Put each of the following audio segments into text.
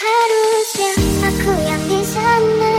하루 중 아쿠양 미산나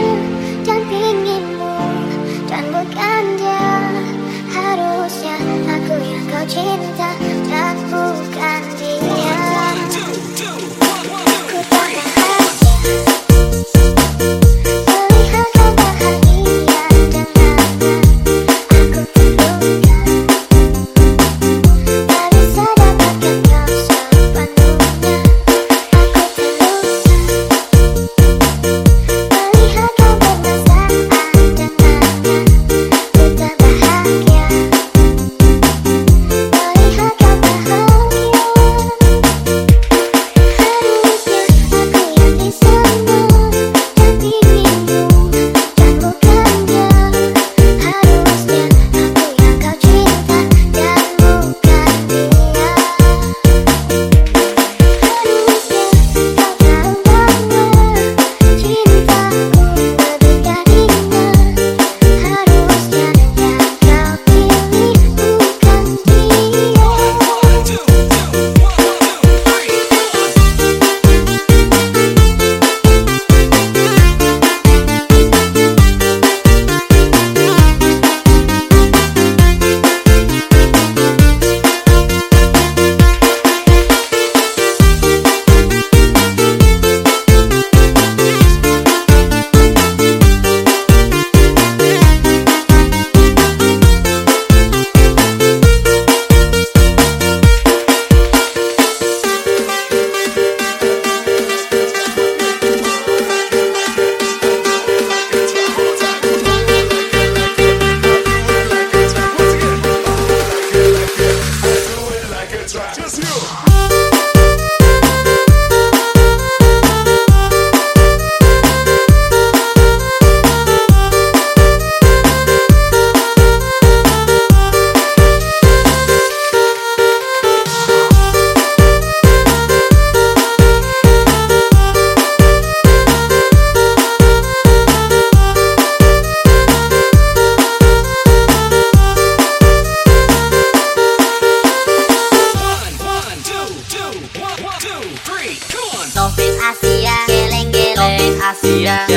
Yeah.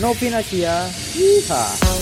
No Pinasia. Yeehaw.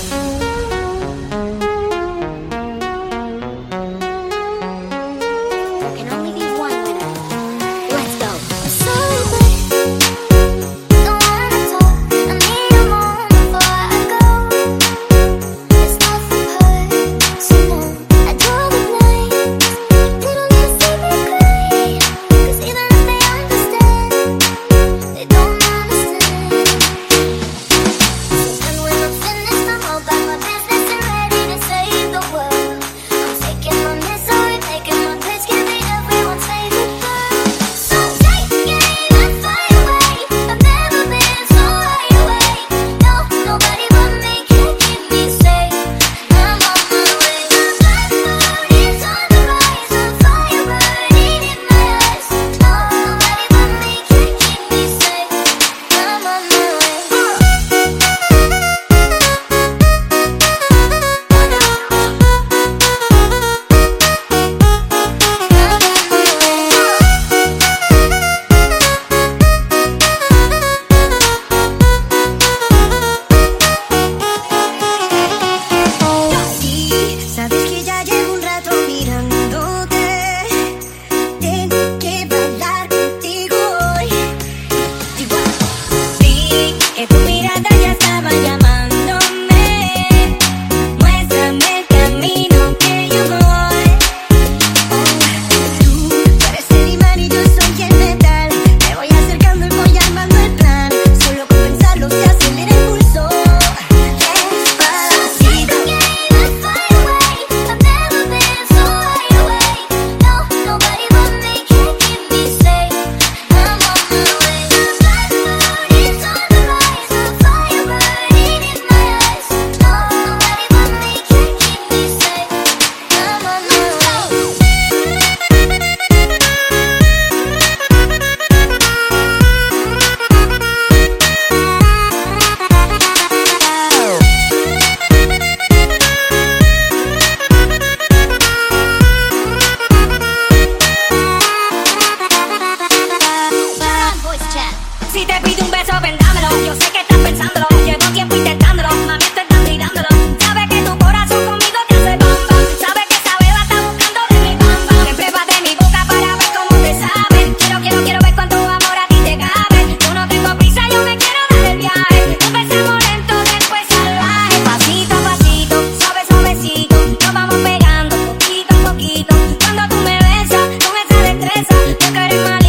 my